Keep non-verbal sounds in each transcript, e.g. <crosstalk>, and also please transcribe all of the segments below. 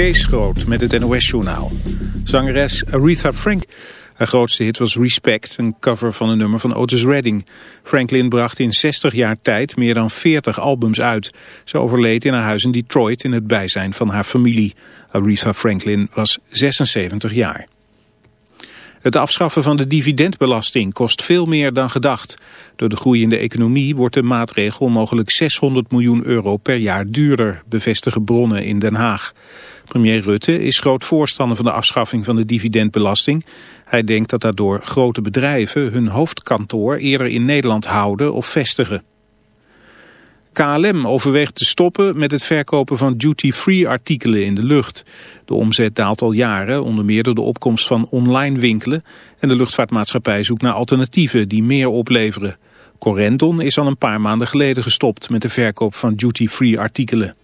Kees met het NOS-journaal. Zangeres Aretha Frank. Haar grootste hit was Respect, een cover van een nummer van Otis Redding. Franklin bracht in 60 jaar tijd meer dan 40 albums uit. Ze overleed in haar huis in Detroit in het bijzijn van haar familie. Aretha Franklin was 76 jaar. Het afschaffen van de dividendbelasting kost veel meer dan gedacht. Door de groeiende economie wordt de maatregel mogelijk 600 miljoen euro per jaar duurder, bevestigen bronnen in Den Haag. Premier Rutte is groot voorstander van de afschaffing van de dividendbelasting. Hij denkt dat daardoor grote bedrijven hun hoofdkantoor eerder in Nederland houden of vestigen. KLM overweegt te stoppen met het verkopen van duty-free artikelen in de lucht. De omzet daalt al jaren, onder meer door de opkomst van online winkelen... en de luchtvaartmaatschappij zoekt naar alternatieven die meer opleveren. Corendon is al een paar maanden geleden gestopt met de verkoop van duty-free artikelen.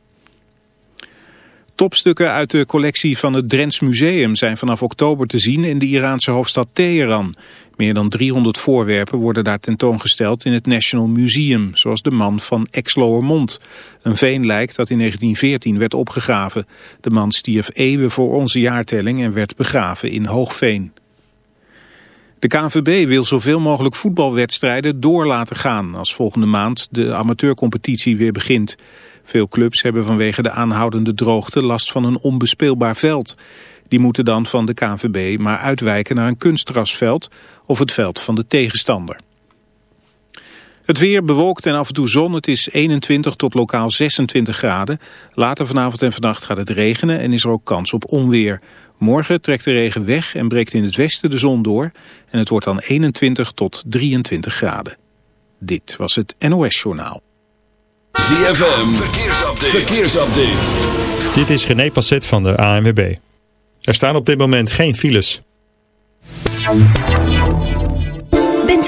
Topstukken uit de collectie van het Drents Museum zijn vanaf oktober te zien in de Iraanse hoofdstad Teheran. Meer dan 300 voorwerpen worden daar tentoongesteld in het National Museum, zoals de man van Exloermond. Een veenlijk dat in 1914 werd opgegraven. De man stierf eeuwen voor onze jaartelling en werd begraven in Hoogveen. De KNVB wil zoveel mogelijk voetbalwedstrijden door laten gaan als volgende maand de amateurcompetitie weer begint. Veel clubs hebben vanwege de aanhoudende droogte last van een onbespeelbaar veld. Die moeten dan van de KNVB maar uitwijken naar een kunstgrasveld of het veld van de tegenstander. Het weer bewolkt en af en toe zon. Het is 21 tot lokaal 26 graden. Later vanavond en vannacht gaat het regenen en is er ook kans op onweer. Morgen trekt de regen weg en breekt in het westen de zon door. En het wordt dan 21 tot 23 graden. Dit was het NOS Journaal. ZFM, verkeersupdate. verkeersupdate. Dit is René Passet van de ANWB. Er staan op dit moment geen files.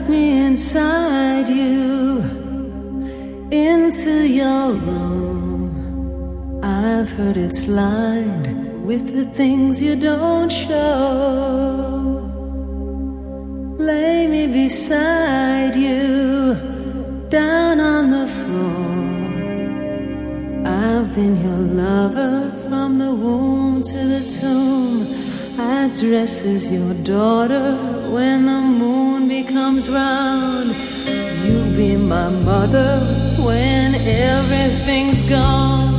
Let me inside you, into your room. I've heard it's lined with the things you don't show. Lay me beside you, down on the floor. I've been your lover from the womb to the tomb. I dress as your daughter when the moon becomes round. You be my mother when everything's gone.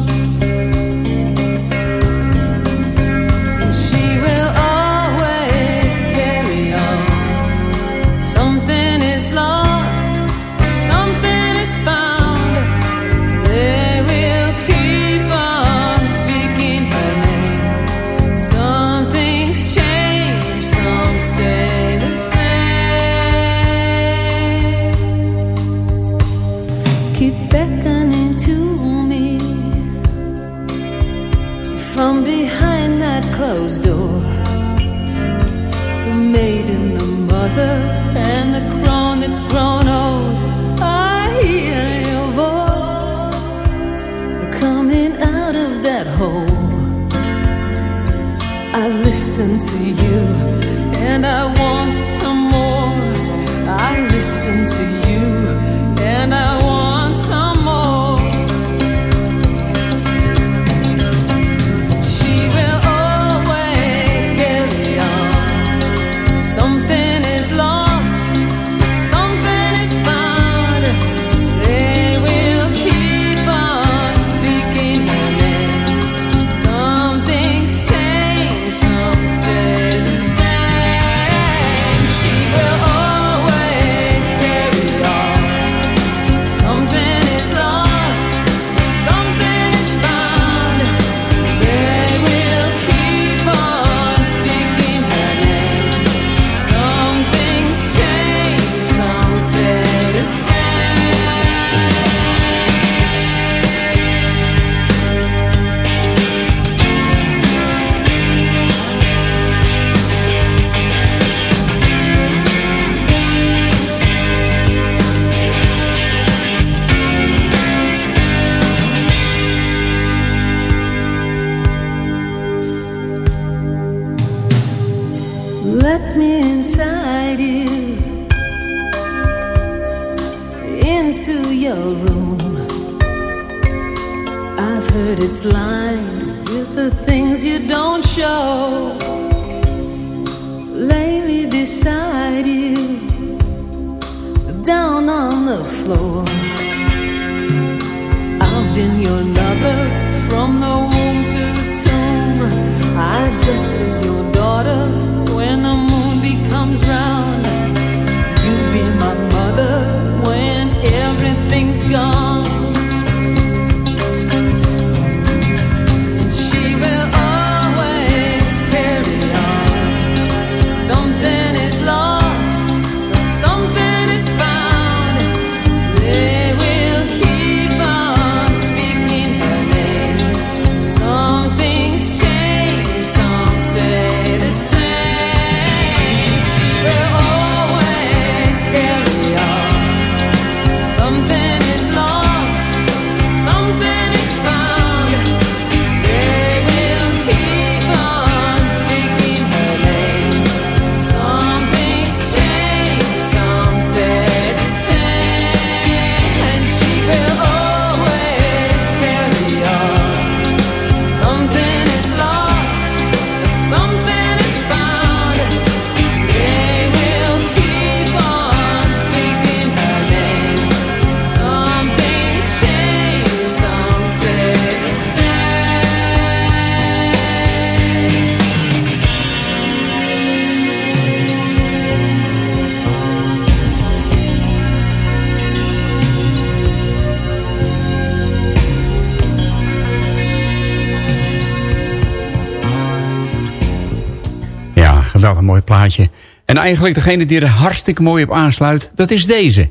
eigenlijk degene die er hartstikke mooi op aansluit. Dat is deze.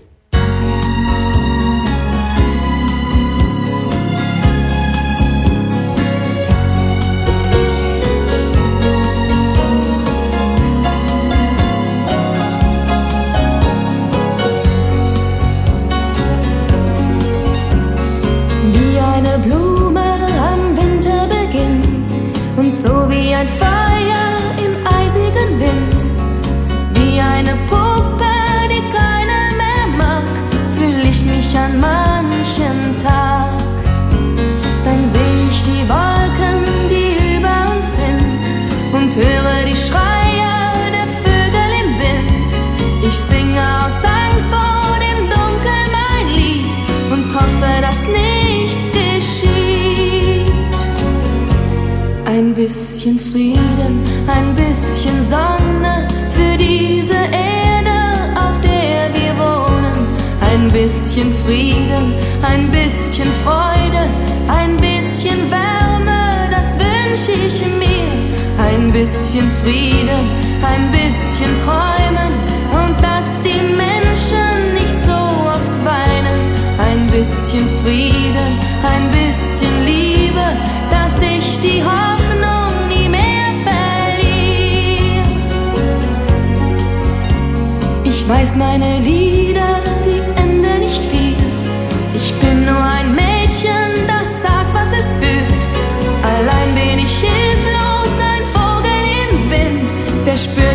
bisschen Frieden, ein bisschen Freude, ein bisschen Wärme, das wünsche ich mir. Ein bisschen Frieden, ein bisschen Träumen und dass die Menschen nicht so oft weinen. Ein bisschen Frieden, ein bisschen Liebe, dass ich die Hoffnung nie mehr verliere. Ich weiß meine Liebe.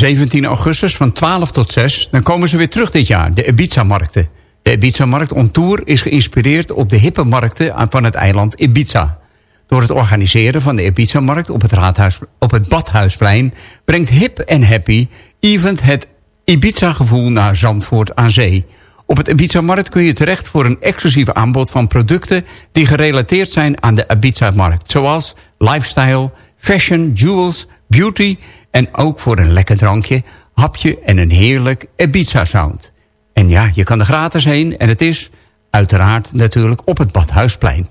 17 augustus van 12 tot 6, dan komen ze weer terug dit jaar, de Ibiza-markten. De Ibiza-markt on tour is geïnspireerd op de hippe markten van het eiland Ibiza. Door het organiseren van de Ibiza-markt op, het raadhuis- op het Badhuisplein... brengt Hip en Happy Event het Ibiza-gevoel naar Zandvoort aan zee. Op het Ibiza-markt kun je terecht voor een exclusief aanbod van producten... die gerelateerd zijn aan de Ibiza-markt. Zoals lifestyle, fashion, jewels, beauty... en ook voor een lekker drankje, hapje en een heerlijk Ibiza-sound. En ja, je kan er gratis heen en het is uiteraard natuurlijk op het Badhuisplein.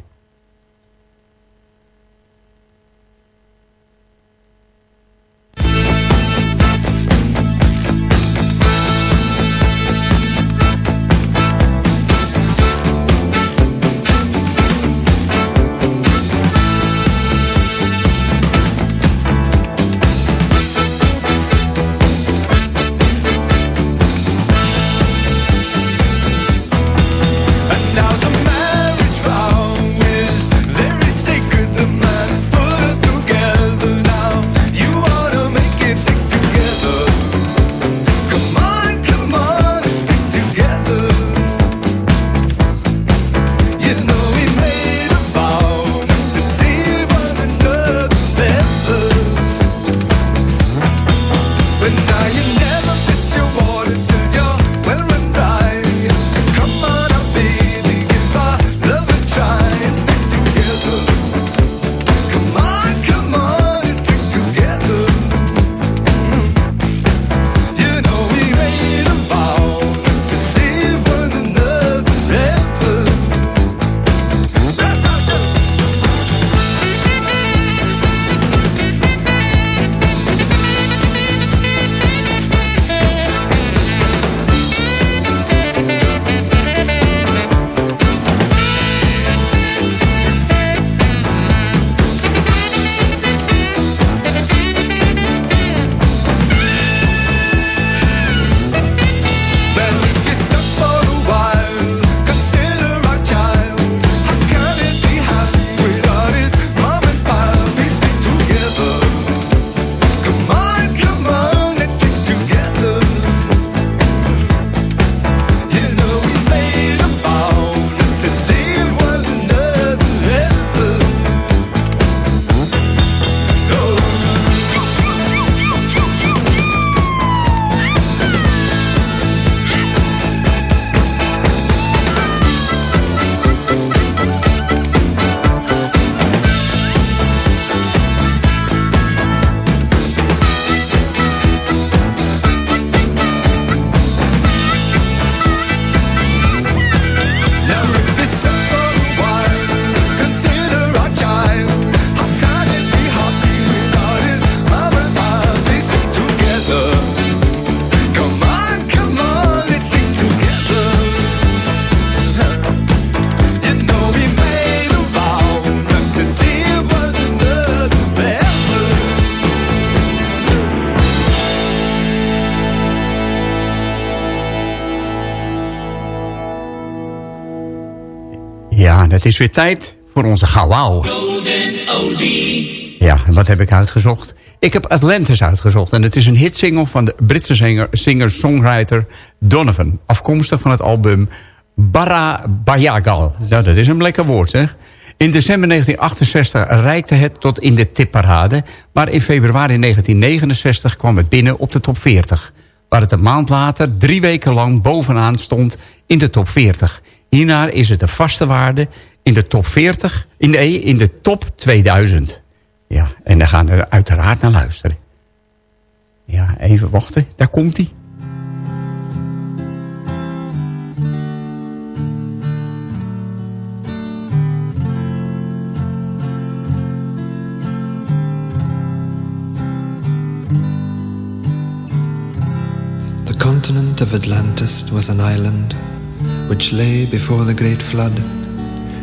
Is weer tijd voor onze gauwauw. Ja, en wat heb ik uitgezocht? Ik heb Atlantis uitgezocht. En het is een hitsingle van de Britse singer-songwriter Donovan. Afkomstig van het album Barra Bayagal. Nou, dat is een lekker woord, zeg. In december 1968 reikte het tot in de tipparade... maar in februari 1969 kwam het binnen op de top 40... waar het een maand later drie weken lang bovenaan stond in de top 40. Hierna is het een vaste waarde in de top 40, in de, in de top 2000. Ja, en daar gaan we uiteraard naar luisteren. Ja, even wachten, daar komt hij. The continent of Atlantis was an island which lay before the great flood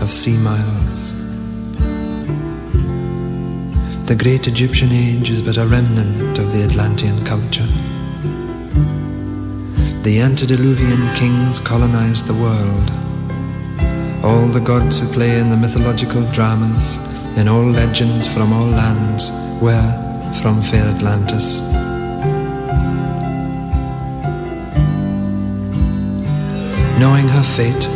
of sea miles. The great Egyptian age is but a remnant of the Atlantean culture. The antediluvian kings colonized the world. All the gods who play in the mythological dramas, in all legends from all lands, were from fair Atlantis. Knowing her fate,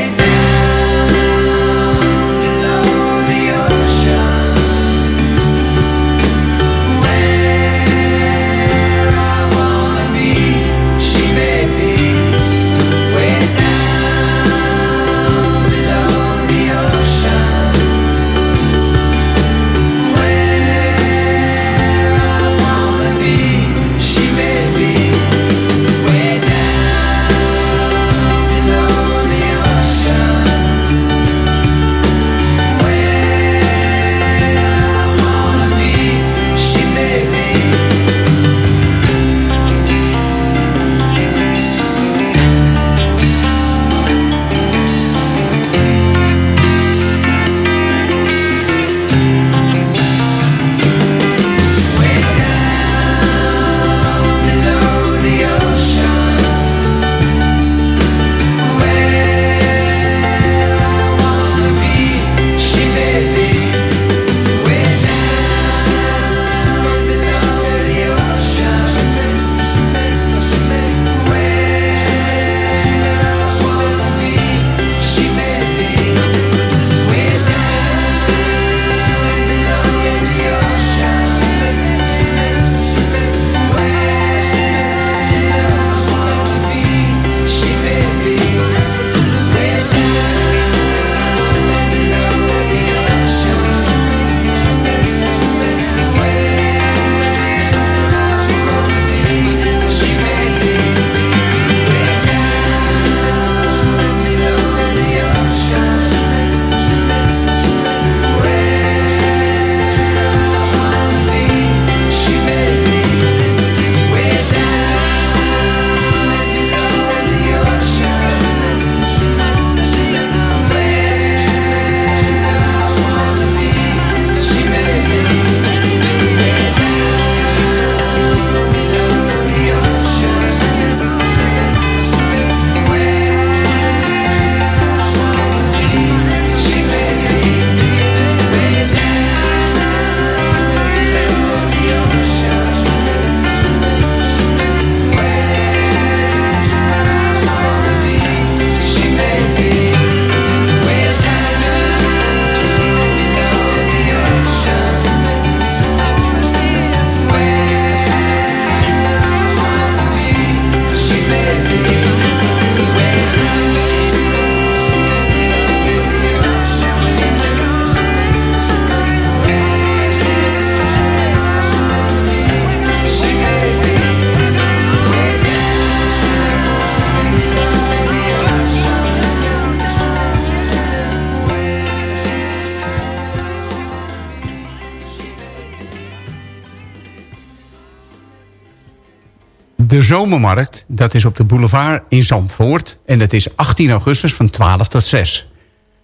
Zomermarkt, dat is op de boulevard in Zandvoort. En dat is 18 augustus van 12 tot 6.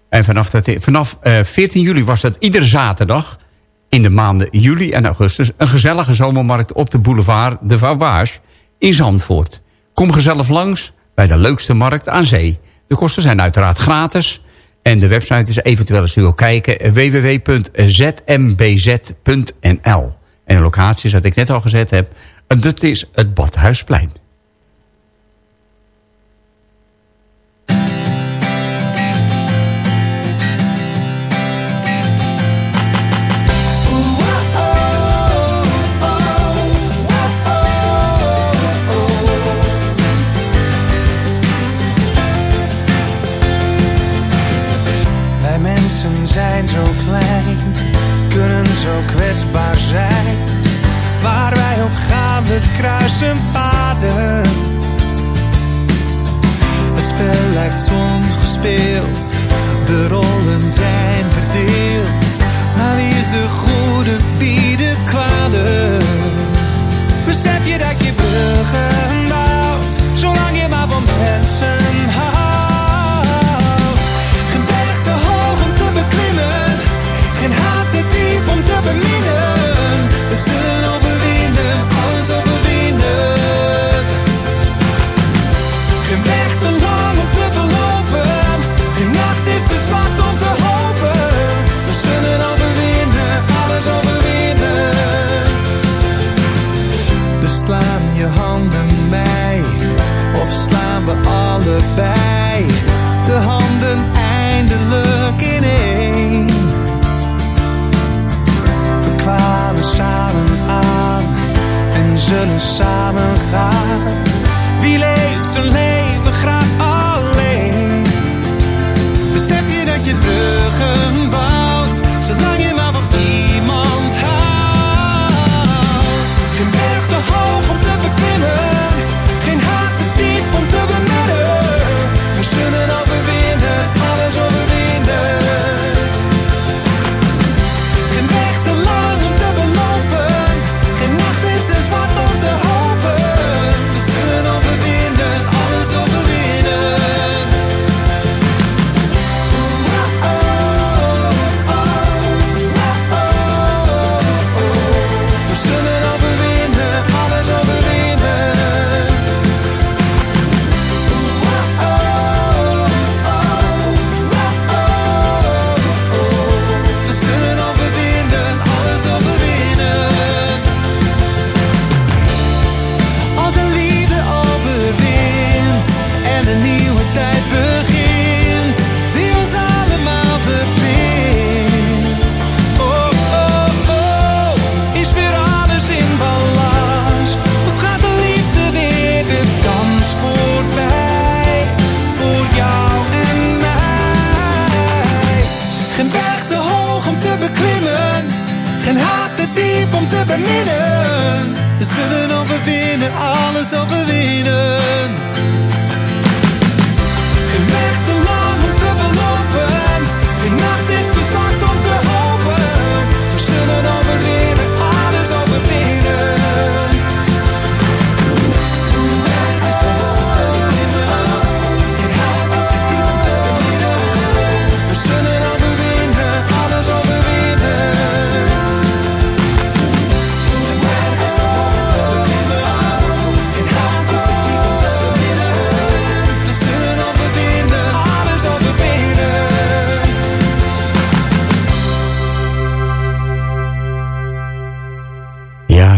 En vanaf, dat, vanaf uh, 14 juli was dat iedere zaterdag... in de maanden juli en augustus... een gezellige zomermarkt op de boulevard de Vauvage in Zandvoort. Kom gezellig langs bij de leukste markt aan zee. De kosten zijn uiteraard gratis... En de website is eventueel eens u wil kijken www.zmbz.nl. En de locatie, zoals ik net al gezet heb, dat is het Badhuisplein. Zijn zo klein, kunnen zo kwetsbaar zijn. We kruisen paden. Het spel lijkt soms gespeeld, de rollen zijn verdeeld. Maar wie is de goede, wie de kwade? Besef je dat je bruggen bouwt, zolang je maar van mensen houdt.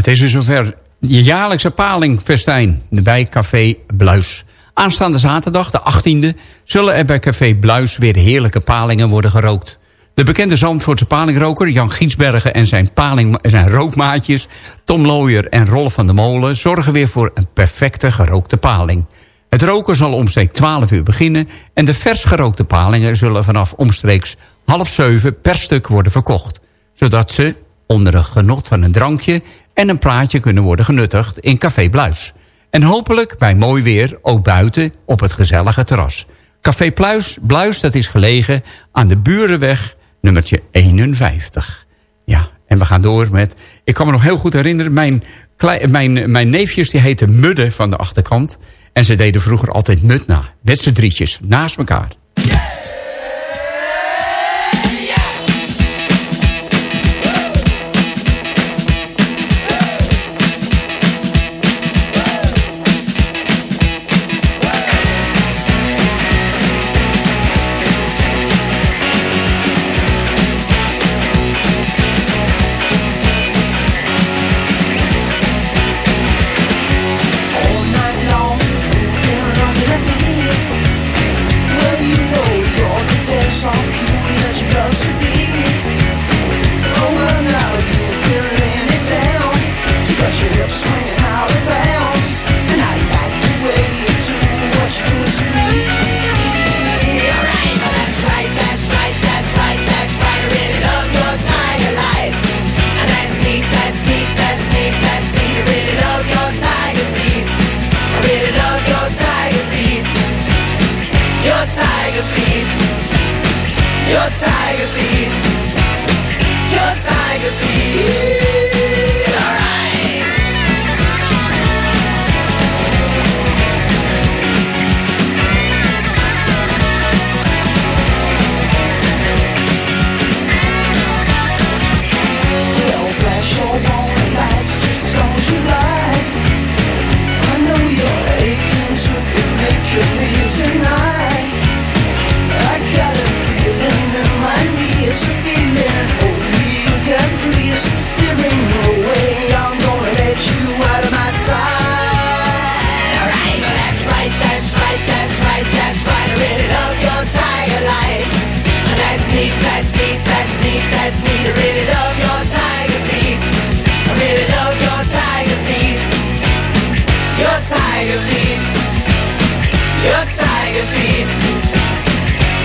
Is weer zover. Je jaarlijkse palingfestijn bij Café Bluis. Aanstaande zaterdag, de 18e, zullen er bij Café Bluis weer heerlijke palingen worden gerookt. De bekende Zandvoortse palingroker Jan Gietsbergen en zijn, paling, zijn rookmaatjes... Tom Looyer en Rolf van der Molen zorgen weer voor een perfecte gerookte paling. Het roken zal omstreeks 12 uur beginnen... en de vers gerookte palingen zullen vanaf omstreeks half zeven per stuk worden verkocht. Zodat ze onder het genot van een drankje en een praatje kunnen worden genuttigd in Café Bluis. En hopelijk bij mooi weer ook buiten op het gezellige terras. Café Pluis, Bluis dat is gelegen aan de Burenweg nummertje 51. Ja, en we gaan door met... Ik kan me nog heel goed herinneren, mijn mijn, mijn neefjes die heten Mudde van de achterkant. En ze deden vroeger altijd mut na. Met z'n drietjes, naast elkaar. Your tiger feet.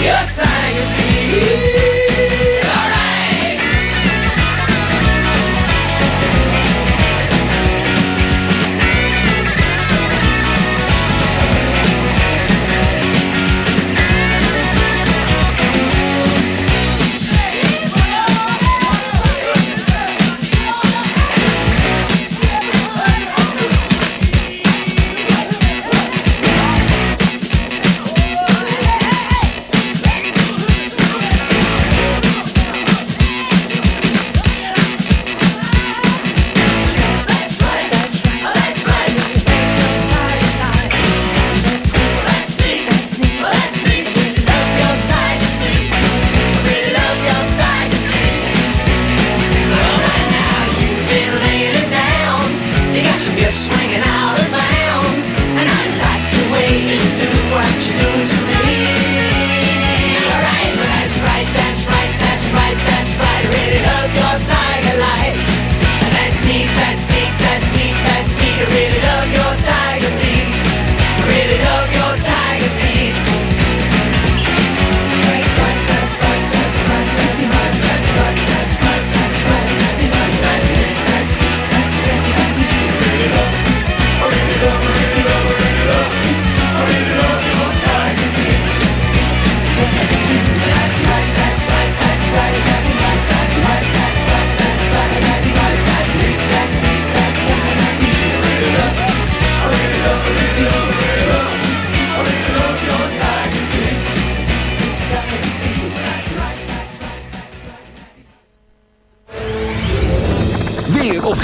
Your tiger feet.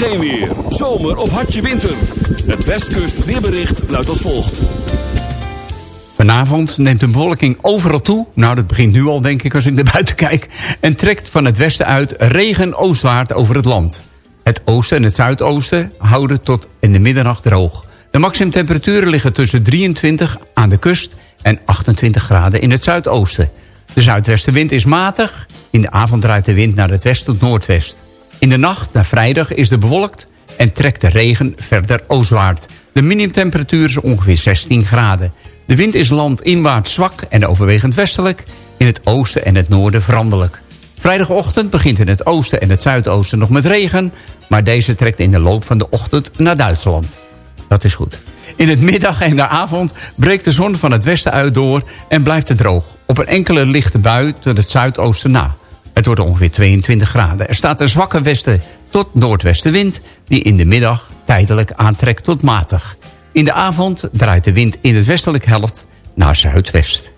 Geen weer. Zomer of hartje winter. Het Westkust weerbericht luidt als volgt. Vanavond neemt de bewolking overal toe. Nou, dat begint nu al, denk ik, als ik naar buiten kijk. En trekt van het westen uit regen oostwaarts over het land. Het oosten en het zuidoosten houden tot in de middernacht droog. De maximumtemperaturen liggen tussen 23 aan de kust en 28 graden in het zuidoosten. De zuidwestenwind is matig. In de avond draait de wind naar het west tot noordwest. In de nacht naar vrijdag is het bewolkt en trekt de regen verder oostwaarts. De minimumtemperatuur is ongeveer 16 graden. De wind is landinwaarts zwak en overwegend westelijk. In het oosten en het noorden veranderlijk. Vrijdagochtend begint in het oosten en het zuidoosten nog met regen... maar deze trekt in de loop van de ochtend naar Duitsland. Dat is goed. In het middag en de avond breekt de zon van het westen uit door en blijft het droog. Op een enkele lichte bui tot het zuidoosten na. Het wordt ongeveer 22 graden. Er staat een zwakke westen tot noordwestenwind... die in de middag tijdelijk aantrekt tot matig. In de avond draait de wind in het westelijke helft naar zuidwest.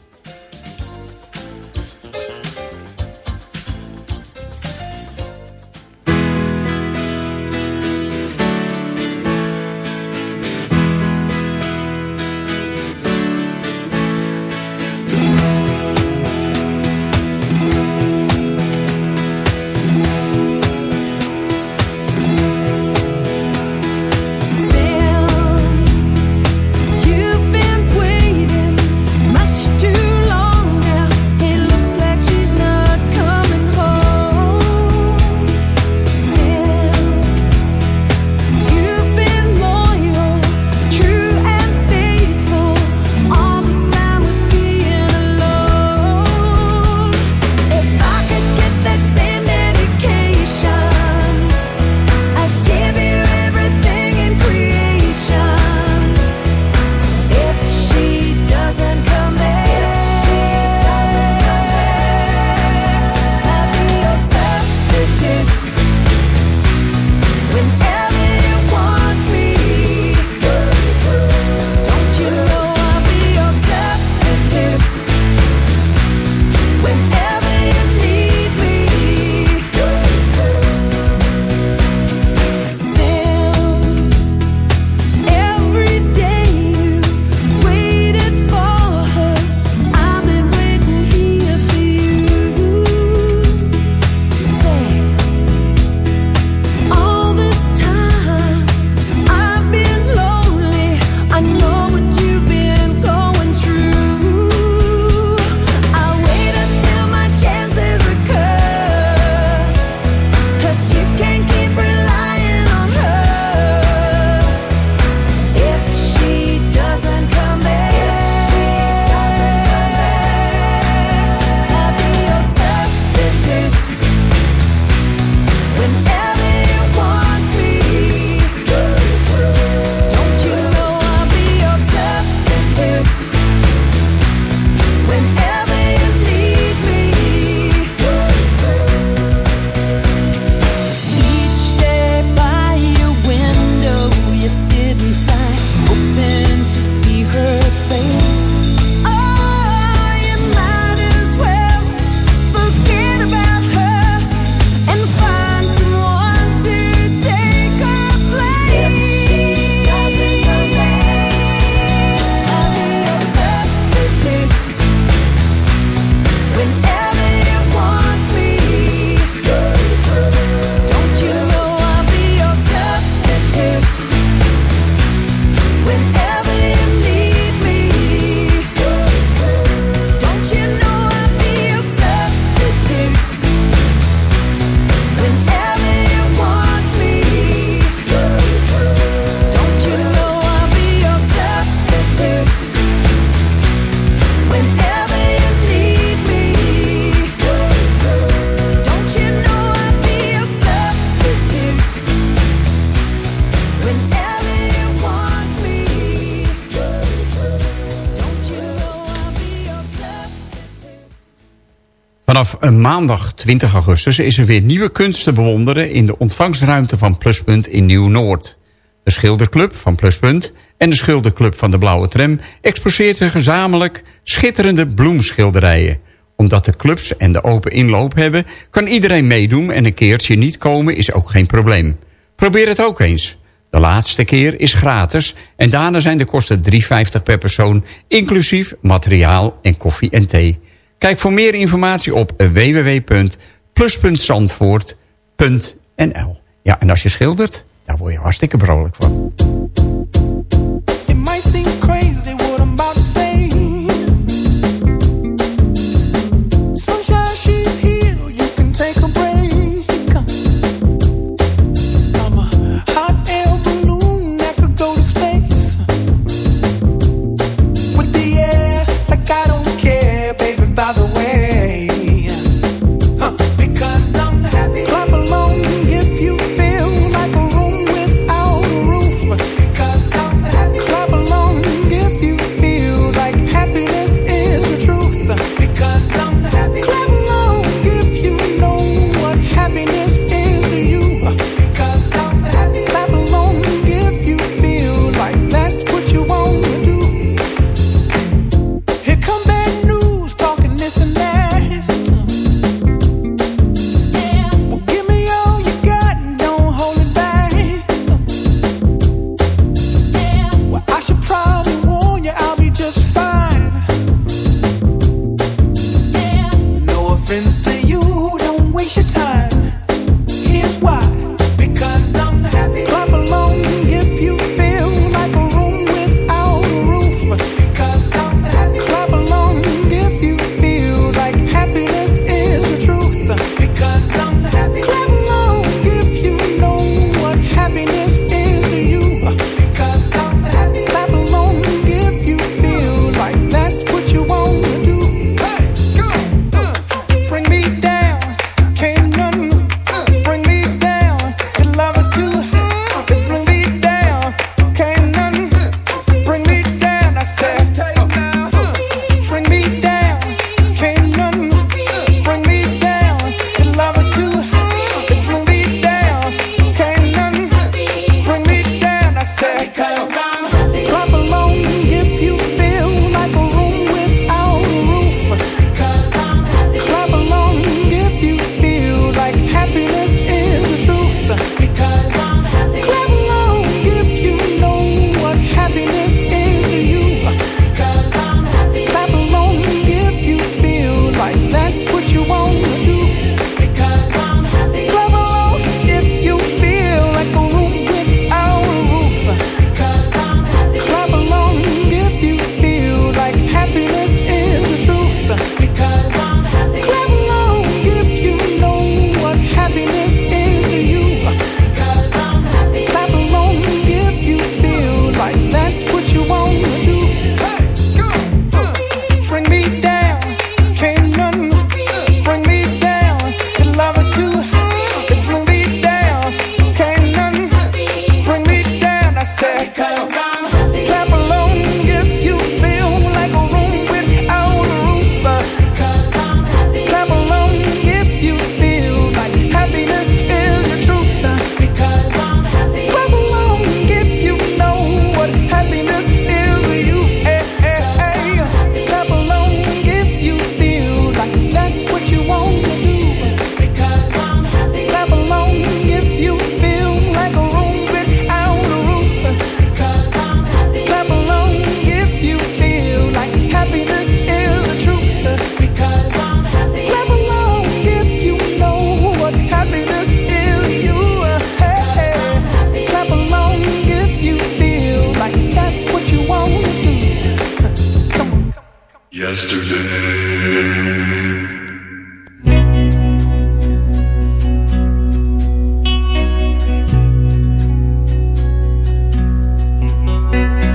Maandag 20 augustus is er weer nieuwe kunst te bewonderen... in de ontvangstruimte van Pluspunt in Nieuw-Noord. De schilderclub van Pluspunt en de schilderclub van de Blauwe Tram... exposeert gezamenlijk schitterende bloemschilderijen. Omdat de clubs en de open inloop hebben... kan iedereen meedoen en een keertje niet komen is ook geen probleem. Probeer het ook eens. De laatste keer is gratis en daarna zijn de kosten 3,50 per persoon... inclusief materiaal en koffie en thee. Kijk voor meer informatie op www.plus.zandvoort.nl Ja, en als je schildert, daar word je hartstikke vrolijk van.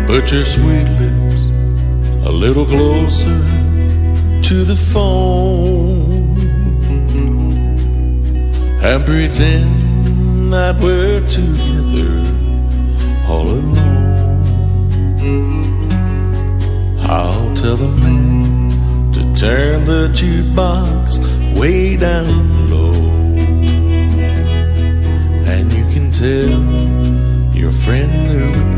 Put your sweet lips a little closer to the phone and pretend that we're together all alone. I'll tell the man to turn the jukebox way down low, and you can tell your friend there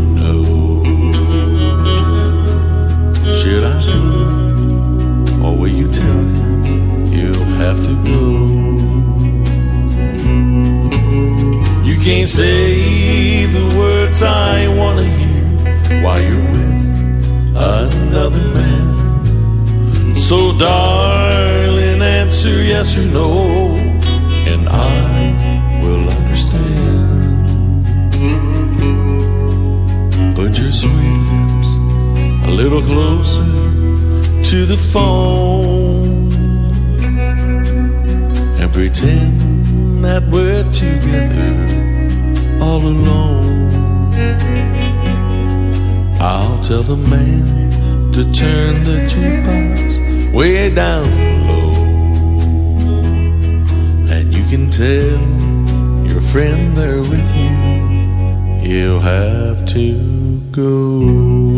Or you tell him you'll have to go? You can't say the words I want to hear while you're with another man. So, darling, answer yes or no, and I will understand. Put your sweet lips a little closer to the phone and pretend that we're together all alone. I'll tell the man to turn the jukebox way down low, and you can tell your friend there with you, he'll have to go.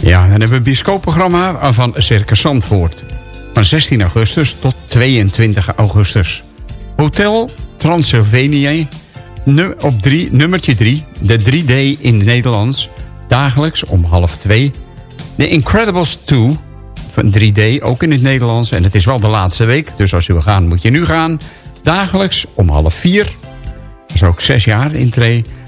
Ja, dan hebben we een bioscoopprogramma van Circus Zandvoort. Van 16 augustus tot 22 augustus. Hotel Transylvania, op drie, nummertje 3, de 3D in het Nederlands. Dagelijks om half 2. The Incredibles 2, van 3D, ook in het Nederlands. En het is wel de laatste week, dus als u wil gaan, moet je nu gaan. Dagelijks om half 4. Dat is ook zes jaar in.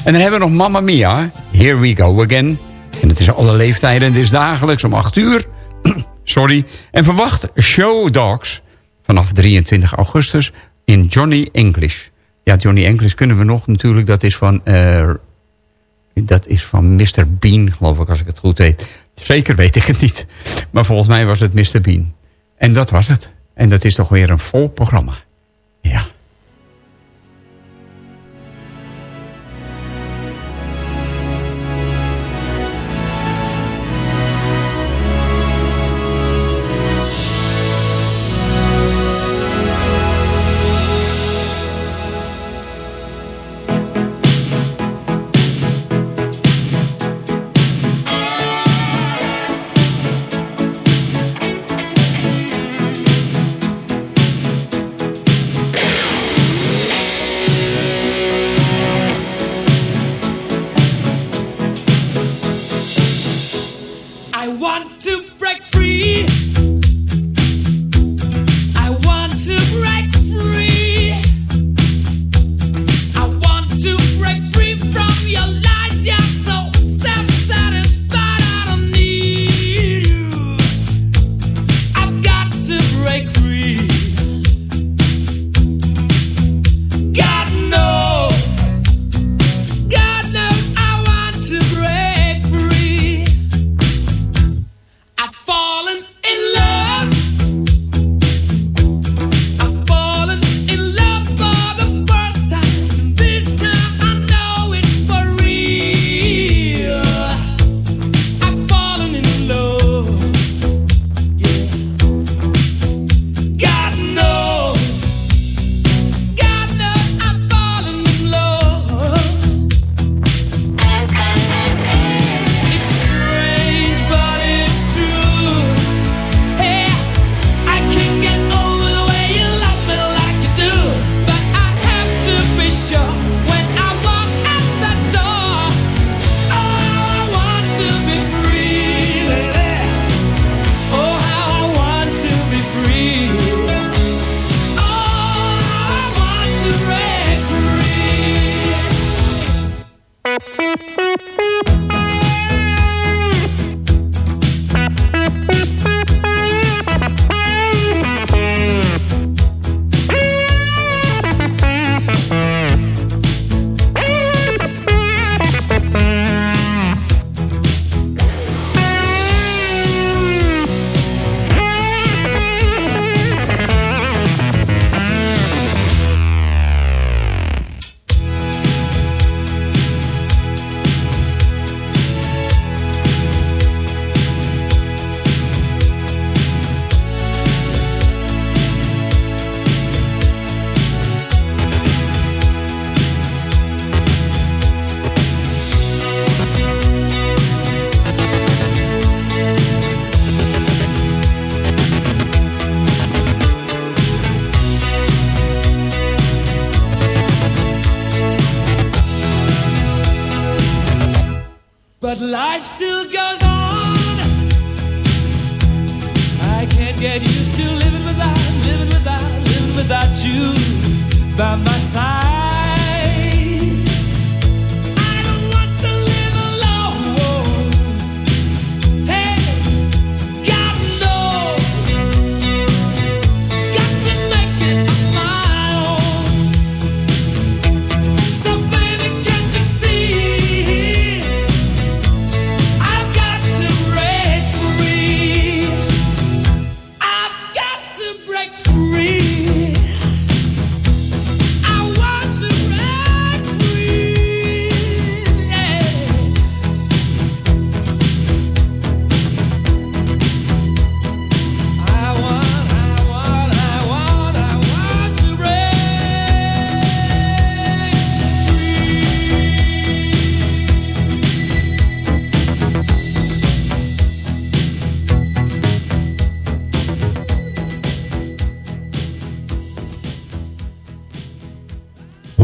En dan hebben we nog Mamma Mia, Here We Go Again. En het is alle leeftijden en het is dagelijks om 8 uur. <clears throat> Sorry. En verwacht Show Dogs vanaf 23 augustus in Johnny English. Ja, Johnny English kunnen we nog natuurlijk. Dat is van, eh, dat is van Mr. Bean, geloof ik, als ik het goed weet. Zeker weet ik het niet. Maar volgens mij was het Mr. Bean. En dat was het. En dat is toch weer een vol programma. Ja.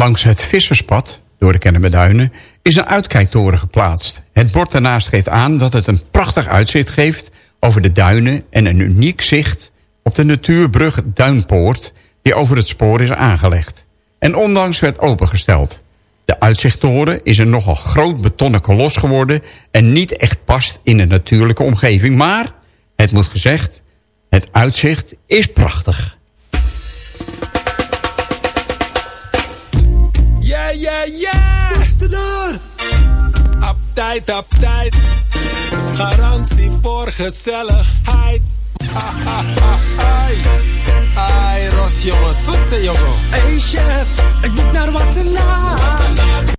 Langs het visserspad, door de Kennemerduinen, is een uitkijktoren geplaatst. Het bord daarnaast geeft aan dat het een prachtig uitzicht geeft over de duinen... en een uniek zicht op de natuurbrug Duinpoort die over het spoor is aangelegd. En ondanks werd opengesteld. De uitzichttoren is een nogal groot betonnen kolos geworden... en niet echt past in de natuurlijke omgeving. Maar, het moet gezegd, het uitzicht is prachtig. Ja, ja, ja! Tussendoor! Uptight, uptight. Garantie voor gezelligheid. Ha, ha, ha, hai. Ai, Ros, jongen, zoetse, jongen. Hey chef, ik moet naar Wassenaar.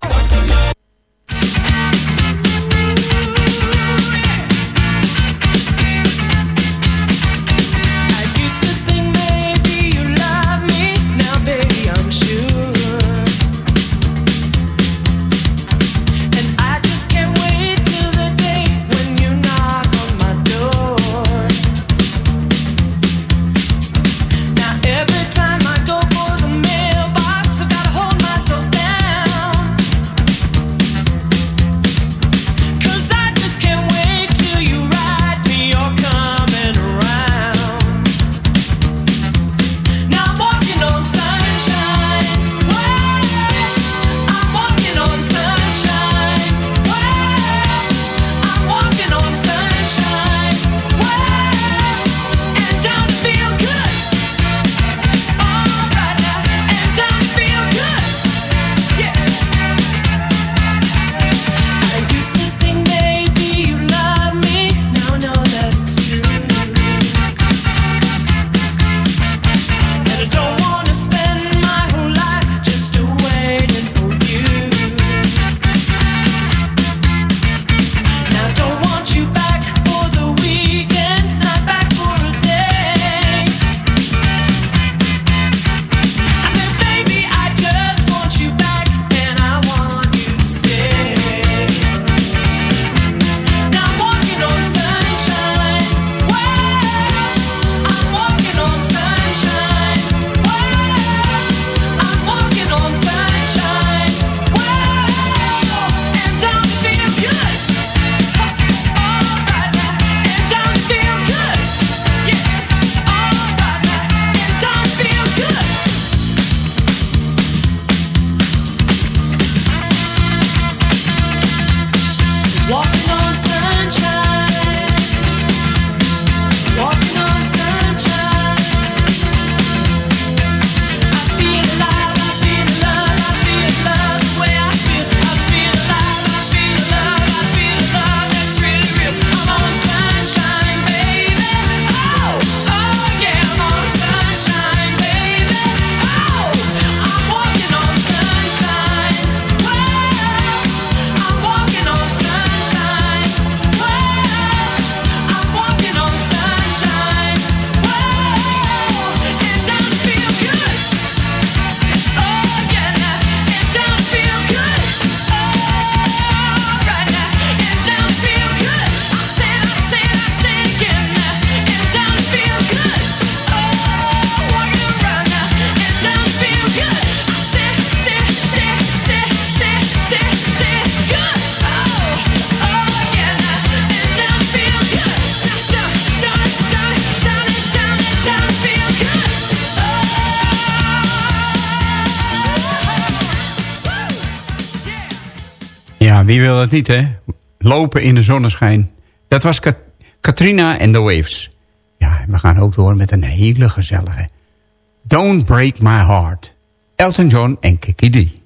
I Wie wil dat niet, hè? Lopen in de zonneschijn. Dat was Katrina en The Waves. Ja, we gaan ook door met een hele gezellige. Don't Break My Heart. Elton John en Kiki Dee.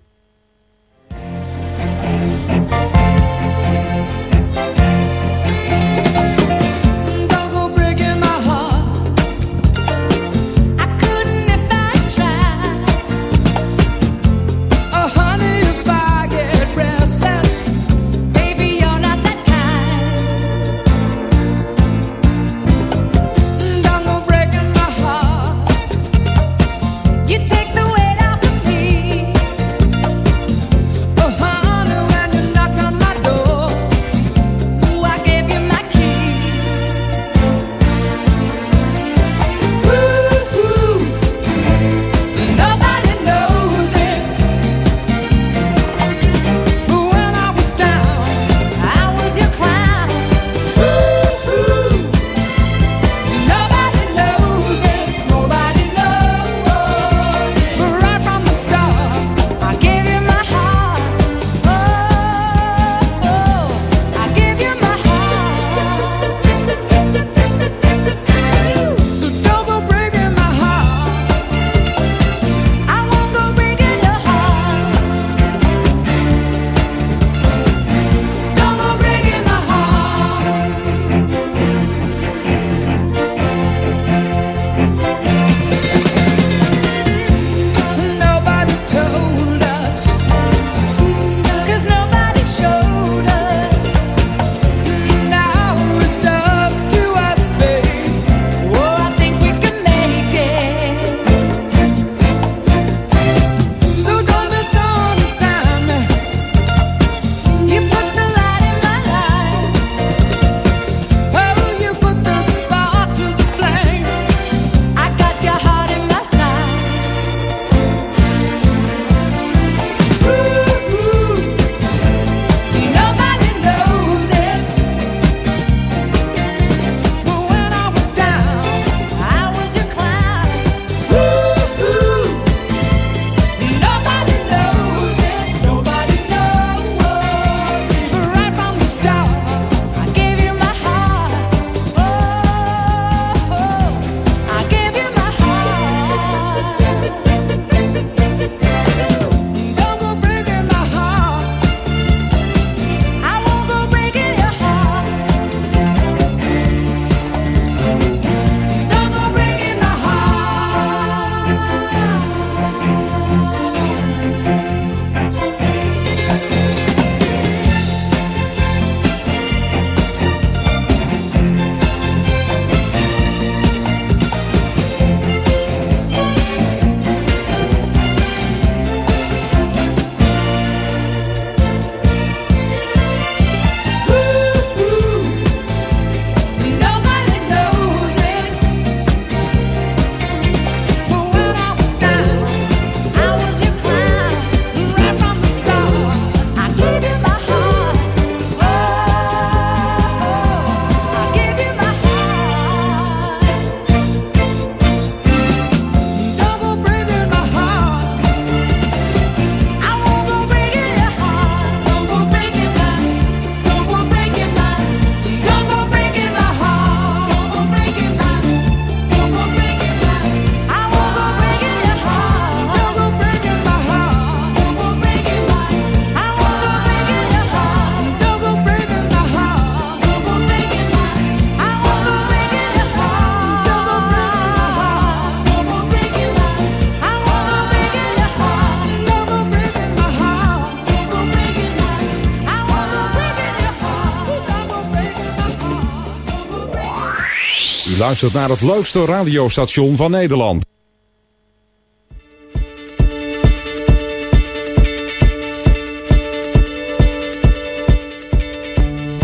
luistert naar het leukste radiostation van Nederland.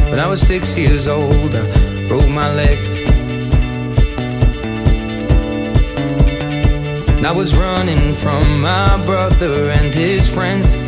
When I was six years old, I broke my leg. And I was running from my brother and his friends.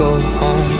Go home.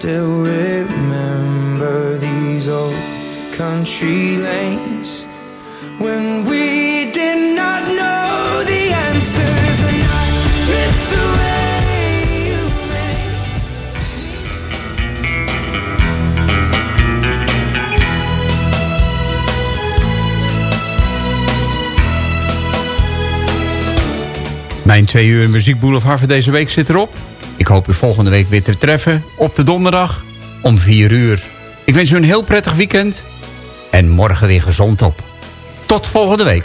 still remember these old country lanes when we did not know the answers. And I miss the way you make Mijn twee uur muziekboulevard voor deze week zit erop. Ik hoop u volgende week weer te treffen op de donderdag om 4 uur. Ik wens u een heel prettig weekend en morgen weer gezond op. Tot volgende week.